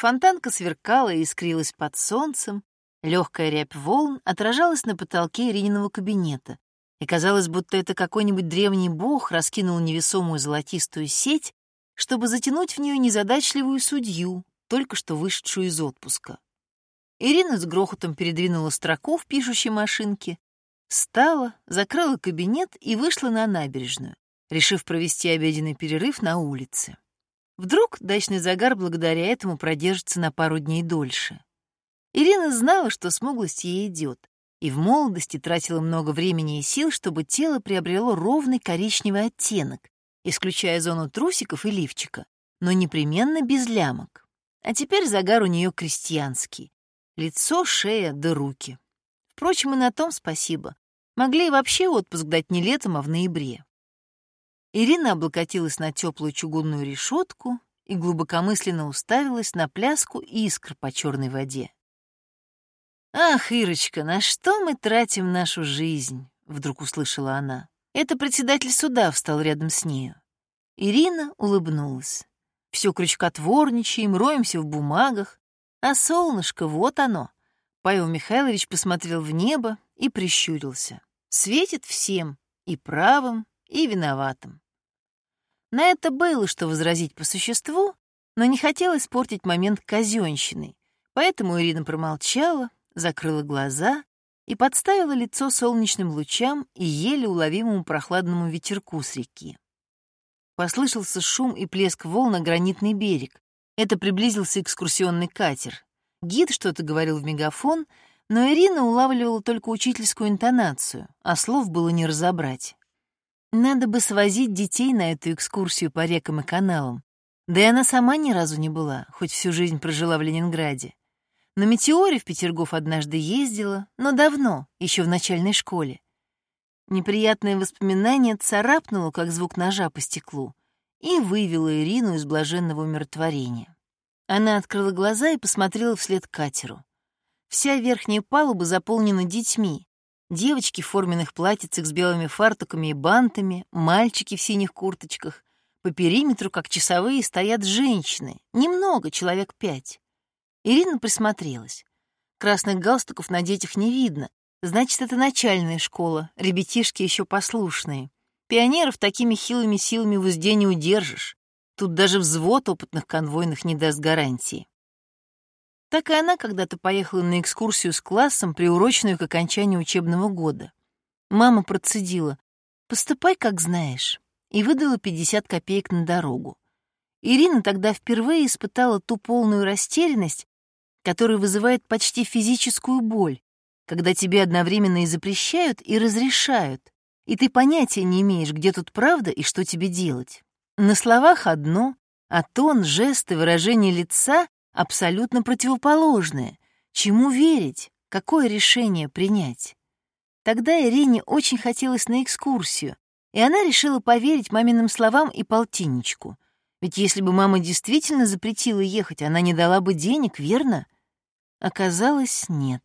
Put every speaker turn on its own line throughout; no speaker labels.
Фонтанка сверкала и искрилась под солнцем, легкая рябь волн отражалась на потолке Ирининого кабинета, и казалось, будто это какой-нибудь древний бог раскинул невесомую золотистую сеть, чтобы затянуть в нее незадачливую судью, только что вышедшую из отпуска. Ирина с грохотом передвинула строку в пишущей машинке, встала, закрыла кабинет и вышла на набережную, решив провести обеденный перерыв на улице. Вдруг дачный загар благодаря этому продержится на пару дней дольше. Ирина знала, что смуглость ей идет, и в молодости тратила много времени и сил, чтобы тело приобрело ровный коричневый оттенок, исключая зону трусиков и лифчика, но непременно без лямок. А теперь загар у нее крестьянский. Лицо, шея да руки. Впрочем, и на том спасибо. Могли и вообще отпуск дать не летом, а в ноябре. Ирина облокотилась на теплую чугунную решетку и глубокомысленно уставилась на пляску искр по черной воде. «Ах, Ирочка, на что мы тратим нашу жизнь?» — вдруг услышала она. Это председатель суда встал рядом с нею. Ирина улыбнулась. Все крючкотворничаем, роемся в бумагах. А солнышко, вот оно. Павел Михайлович посмотрел в небо и прищурился. Светит всем, и правым, и виноватым. На это было что возразить по существу, но не хотела испортить момент казенщиной, поэтому Ирина промолчала, закрыла глаза и подставила лицо солнечным лучам и еле уловимому прохладному ветерку с реки. Послышался шум и плеск волн на гранитный берег. Это приблизился экскурсионный катер. Гид что-то говорил в мегафон, но Ирина улавливала только учительскую интонацию, а слов было не разобрать. Надо бы свозить детей на эту экскурсию по рекам и каналам. Да и она сама ни разу не была, хоть всю жизнь прожила в Ленинграде. На «Метеоре» в Петергоф однажды ездила, но давно, еще в начальной школе. Неприятное воспоминание царапнуло, как звук ножа по стеклу, и вывело Ирину из блаженного умиротворения. Она открыла глаза и посмотрела вслед катеру. Вся верхняя палуба заполнена детьми. Девочки в форменных платьицах с белыми фартуками и бантами, мальчики в синих курточках. По периметру, как часовые, стоят женщины. Немного, человек пять. Ирина присмотрелась. Красных галстуков на детях не видно. Значит, это начальная школа, ребятишки еще послушные. Пионеров такими хилыми силами в узде не удержишь. Тут даже взвод опытных конвойных не даст гарантии. Так и она когда-то поехала на экскурсию с классом, приуроченную к окончанию учебного года. Мама процедила «Поступай, как знаешь», и выдала 50 копеек на дорогу. Ирина тогда впервые испытала ту полную растерянность, который вызывает почти физическую боль, когда тебе одновременно и запрещают, и разрешают, и ты понятия не имеешь, где тут правда и что тебе делать. На словах одно, а тон, жесты, выражение лица абсолютно противоположное. Чему верить? Какое решение принять? Тогда Ирине очень хотелось на экскурсию, и она решила поверить маминым словам и полтинничку. Ведь если бы мама действительно запретила ехать, она не дала бы денег, верно? Оказалось, нет.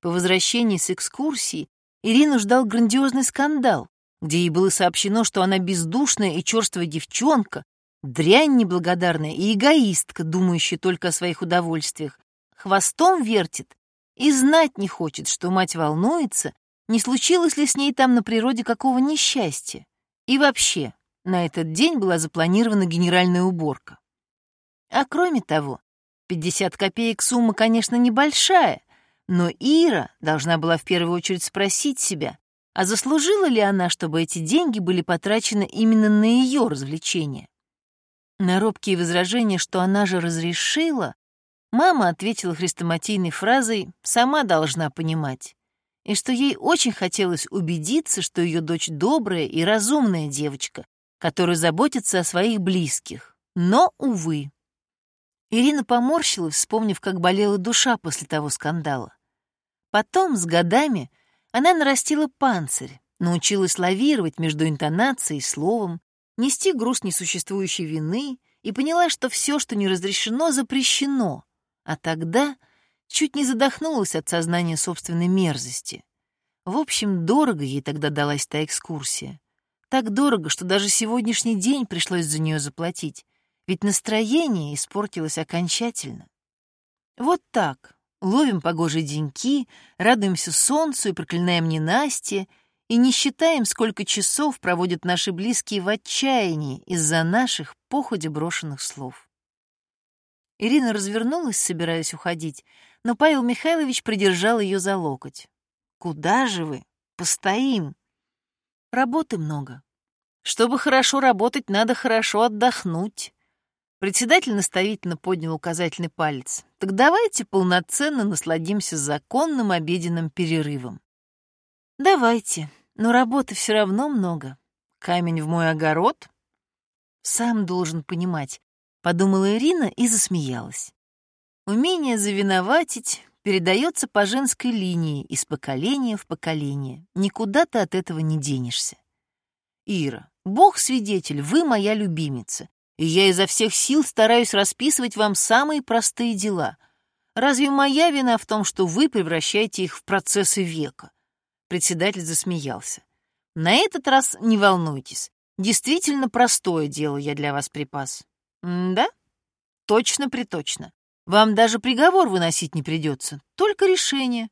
По возвращении с экскурсии Ирину ждал грандиозный скандал, где ей было сообщено, что она бездушная и черствая девчонка, дрянь неблагодарная и эгоистка, думающая только о своих удовольствиях, хвостом вертит и знать не хочет, что мать волнуется, не случилось ли с ней там на природе какого несчастья. И вообще, на этот день была запланирована генеральная уборка. А кроме того, 50 копеек сумма, конечно, небольшая, но Ира должна была в первую очередь спросить себя, а заслужила ли она, чтобы эти деньги были потрачены именно на ее развлечения? На робкие возражения, что она же разрешила, мама ответила хрестоматийной фразой «сама должна понимать», и что ей очень хотелось убедиться, что ее дочь добрая и разумная девочка, которая заботится о своих близких. Но, увы. Ирина поморщилась, вспомнив, как болела душа после того скандала. Потом, с годами, она нарастила панцирь, научилась лавировать между интонацией и словом, нести груз несуществующей вины и поняла, что все, что не разрешено, запрещено. А тогда чуть не задохнулась от сознания собственной мерзости. В общем, дорого ей тогда далась та экскурсия. Так дорого, что даже сегодняшний день пришлось за нее заплатить, ведь настроение испортилось окончательно. Вот так, ловим погожие деньки, радуемся солнцу и проклинаем ненастье, и не считаем, сколько часов проводят наши близкие в отчаянии из-за наших походе брошенных слов. Ирина развернулась, собираясь уходить, но Павел Михайлович придержал ее за локоть. «Куда же вы? Постоим. Работы много. Чтобы хорошо работать, надо хорошо отдохнуть». Председатель наставительно поднял указательный палец. «Так давайте полноценно насладимся законным обеденным перерывом». «Давайте, но работы все равно много. Камень в мой огород?» «Сам должен понимать», — подумала Ирина и засмеялась. Умение завиноватить передается по женской линии из поколения в поколение. Никуда ты от этого не денешься. Ира, Бог свидетель, вы моя любимица, и я изо всех сил стараюсь расписывать вам самые простые дела. Разве моя вина в том, что вы превращаете их в процессы века? Председатель засмеялся. На этот раз не волнуйтесь. Действительно простое дело я для вас припас. Да? Точно-приточно. Вам даже приговор выносить не придется, только решение.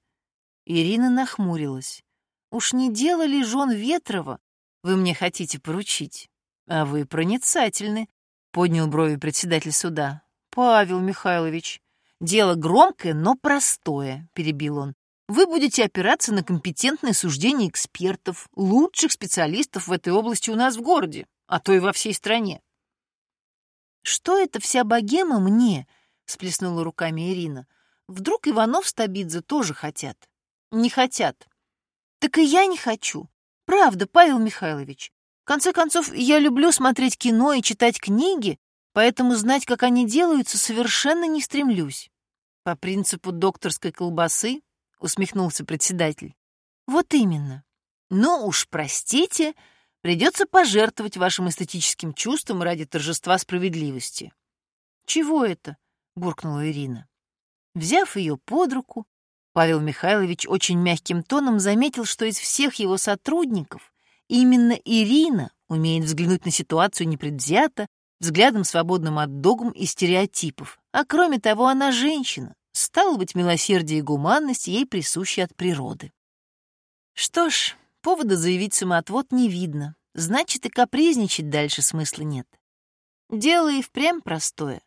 Ирина нахмурилась. Уж не дело ли жен Ветрова вы мне хотите поручить? А вы проницательны, поднял брови председатель суда. Павел Михайлович, дело громкое, но простое, перебил он. Вы будете опираться на компетентное суждение экспертов, лучших специалистов в этой области у нас в городе, а то и во всей стране. Что это вся богема мне, сплеснула руками Ирина. Вдруг Иванов с Табидзе тоже хотят? Не хотят. Так и я не хочу. Правда, Павел Михайлович. В конце концов, я люблю смотреть кино и читать книги, поэтому знать, как они делаются, совершенно не стремлюсь. По принципу докторской колбасы, усмехнулся председатель. Вот именно. Ну уж простите, придется пожертвовать вашим эстетическим чувством ради торжества справедливости. Чего это? — буркнула Ирина. Взяв ее под руку, Павел Михайлович очень мягким тоном заметил, что из всех его сотрудников именно Ирина умеет взглянуть на ситуацию непредвзято, взглядом свободным от догм и стереотипов. А кроме того, она женщина. Стало быть, милосердие и гуманность ей присущи от природы. Что ж, повода заявить самоотвод не видно. Значит, и капризничать дальше смысла нет. Дело и впрямь простое.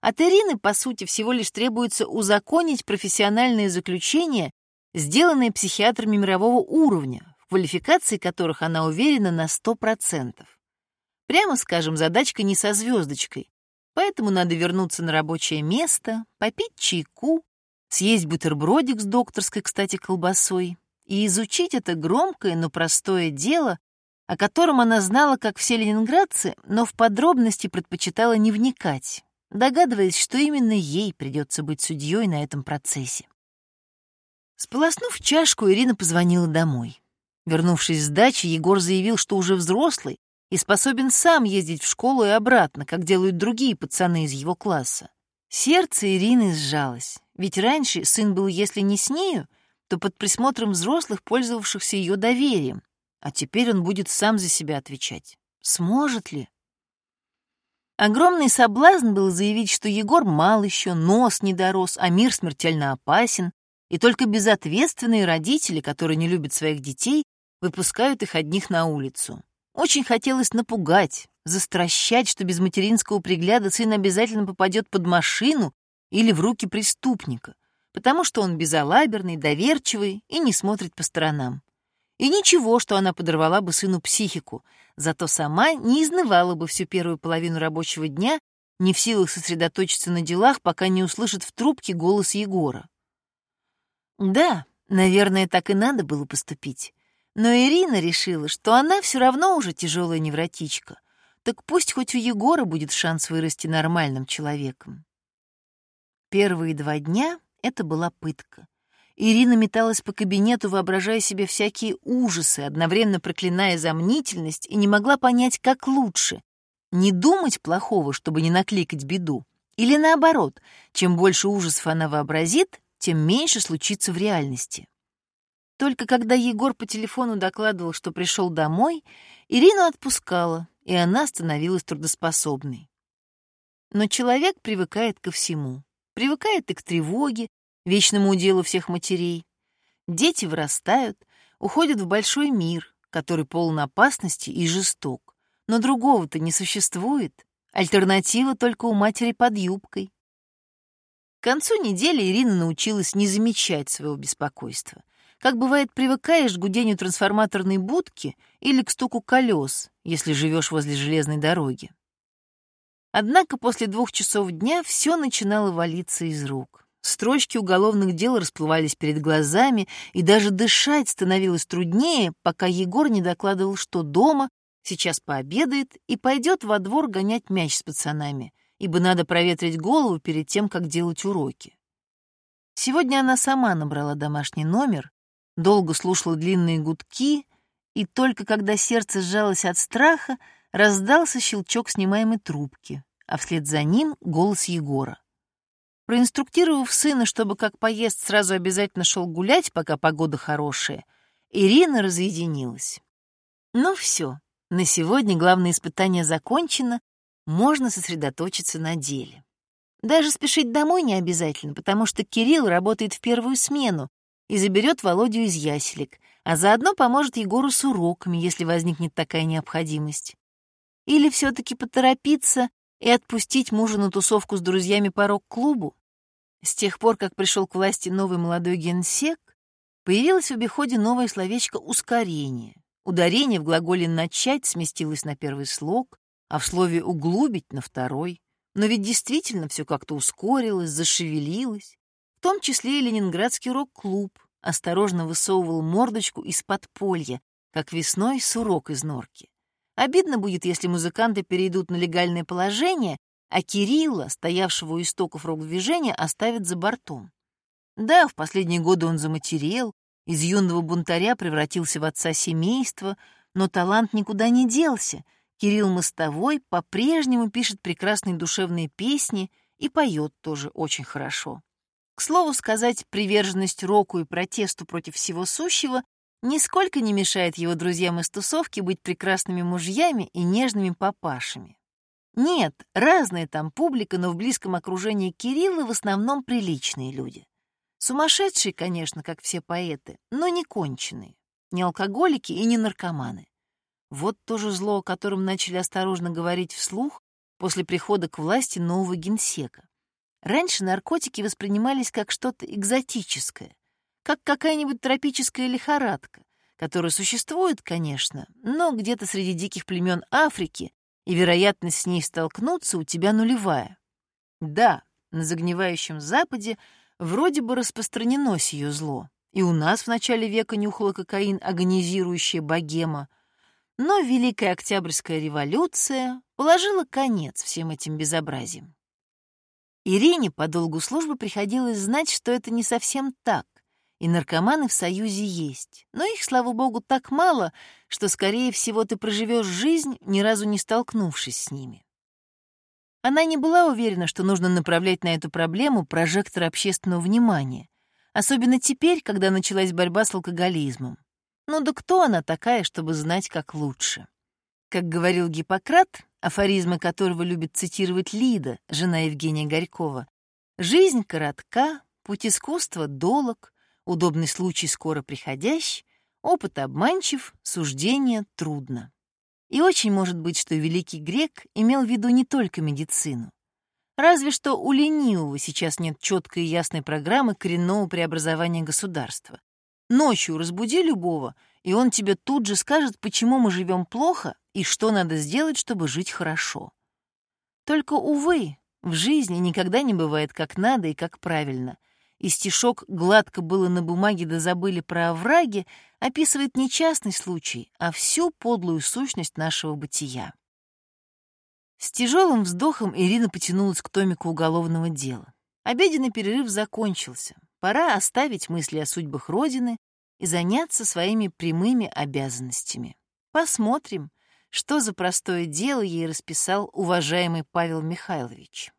От Ирины, по сути, всего лишь требуется узаконить профессиональные заключения, сделанные психиатрами мирового уровня, в квалификации которых она уверена на 100%. Прямо скажем, задачка не со звездочкой, поэтому надо вернуться на рабочее место, попить чайку, съесть бутербродик с докторской, кстати, колбасой и изучить это громкое, но простое дело, о котором она знала, как все ленинградцы, но в подробности предпочитала не вникать, догадываясь, что именно ей придется быть судьей на этом процессе. Сполоснув чашку, Ирина позвонила домой. Вернувшись с дачи, Егор заявил, что уже взрослый и способен сам ездить в школу и обратно, как делают другие пацаны из его класса. Сердце Ирины сжалось, ведь раньше сын был, если не с нею, то под присмотром взрослых, пользовавшихся ее доверием, а теперь он будет сам за себя отвечать. Сможет ли? Огромный соблазн был заявить, что Егор мал еще, нос не дорос, а мир смертельно опасен, и только безответственные родители, которые не любят своих детей, выпускают их одних на улицу. Очень хотелось напугать, застращать, что без материнского пригляда сын обязательно попадет под машину или в руки преступника, потому что он безалаберный, доверчивый и не смотрит по сторонам. И ничего, что она подорвала бы сыну психику, зато сама не изнывала бы всю первую половину рабочего дня, не в силах сосредоточиться на делах, пока не услышит в трубке голос Егора. Да, наверное, так и надо было поступить. Но Ирина решила, что она все равно уже тяжелая невротичка, так пусть хоть у Егора будет шанс вырасти нормальным человеком. Первые два дня это была пытка. Ирина металась по кабинету, воображая себе всякие ужасы, одновременно проклиная замнительность, и не могла понять, как лучше. Не думать плохого, чтобы не накликать беду, или наоборот, чем больше ужасов она вообразит, тем меньше случится в реальности. Только когда Егор по телефону докладывал, что пришел домой, Ирину отпускала, и она становилась трудоспособной. Но человек привыкает ко всему. Привыкает и к тревоге, вечному уделу всех матерей. Дети вырастают, уходят в большой мир, который полон опасности и жесток. Но другого-то не существует. Альтернатива только у матери под юбкой. К концу недели Ирина научилась не замечать своего беспокойства. Как бывает, привыкаешь к гудению трансформаторной будки или к стуку колес, если живешь возле железной дороги. Однако после двух часов дня все начинало валиться из рук. Строчки уголовных дел расплывались перед глазами, и даже дышать становилось труднее, пока Егор не докладывал, что дома, сейчас пообедает и пойдет во двор гонять мяч с пацанами, ибо надо проветрить голову перед тем, как делать уроки. Сегодня она сама набрала домашний номер, долго слушала длинные гудки, и только когда сердце сжалось от страха, раздался щелчок снимаемой трубки, а вслед за ним голос Егора. Проинструктировав сына, чтобы как поезд сразу обязательно шел гулять, пока погода хорошая, Ирина разъединилась. Ну все, на сегодня главное испытание закончено, можно сосредоточиться на деле. Даже спешить домой не обязательно, потому что Кирилл работает в первую смену и заберет Володю из яселек, а заодно поможет Егору с уроками, если возникнет такая необходимость. Или все-таки поторопиться и отпустить мужа на тусовку с друзьями по рок-клубу. С тех пор, как пришел к власти новый молодой генсек, появилось в обиходе новое словечко «ускорение». Ударение в глаголе «начать» сместилось на первый слог, а в слове «углубить» — на второй. Но ведь действительно все как-то ускорилось, зашевелилось. Том числе и ленинградский рок-клуб осторожно высовывал мордочку из подполья, как весной сурок из норки. Обидно будет, если музыканты перейдут на легальное положение, а Кирилла, стоявшего у истоков рок-движения, оставят за бортом. Да, в последние годы он заматерел, из юного бунтаря превратился в отца семейства, но талант никуда не делся. Кирилл Мостовой по-прежнему пишет прекрасные душевные песни и поет тоже очень хорошо. К слову сказать, приверженность року и протесту против всего сущего нисколько не мешает его друзьям из тусовки быть прекрасными мужьями и нежными папашами. Нет, разная там публика, но в близком окружении Кирилла в основном приличные люди. Сумасшедшие, конечно, как все поэты, но не конченые, не алкоголики и не наркоманы. Вот то же зло, о котором начали осторожно говорить вслух после прихода к власти нового генсека. Раньше наркотики воспринимались как что-то экзотическое, как какая-нибудь тропическая лихорадка, которая существует, конечно, но где-то среди диких племен Африки, и вероятность с ней столкнуться у тебя нулевая. Да, на загнивающем Западе вроде бы распространено сие зло, и у нас в начале века нюхала кокаин агонизирующая богема, но Великая Октябрьская революция положила конец всем этим безобразиям. Ирине по долгу службы приходилось знать, что это не совсем так, и наркоманы в Союзе есть. Но их, слава богу, так мало, что, скорее всего, ты проживешь жизнь, ни разу не столкнувшись с ними. Она не была уверена, что нужно направлять на эту проблему прожектор общественного внимания, особенно теперь, когда началась борьба с алкоголизмом. Ну да кто она такая, чтобы знать, как лучше? Как говорил Гиппократ, афоризмы которого любит цитировать Лида, жена Евгения Горького, «Жизнь коротка, путь искусства долог, удобный случай скоро приходящий, опыт обманчив, суждение трудно. И очень может быть, что великий грек имел в виду не только медицину. Разве что у ленивого сейчас нет четкой и ясной программы коренного преобразования государства. Ночью разбуди любого, и он тебе тут же скажет, почему мы живем плохо и что надо сделать, чтобы жить хорошо. Только, увы, в жизни никогда не бывает как надо и как правильно — и стишок «Гладко было на бумаге, да забыли про овраги» описывает не частный случай, а всю подлую сущность нашего бытия. С тяжелым вздохом Ирина потянулась к томику уголовного дела. Обеденный перерыв закончился. Пора оставить мысли о судьбах Родины и заняться своими прямыми обязанностями. Посмотрим, что за простое дело ей расписал уважаемый Павел Михайлович.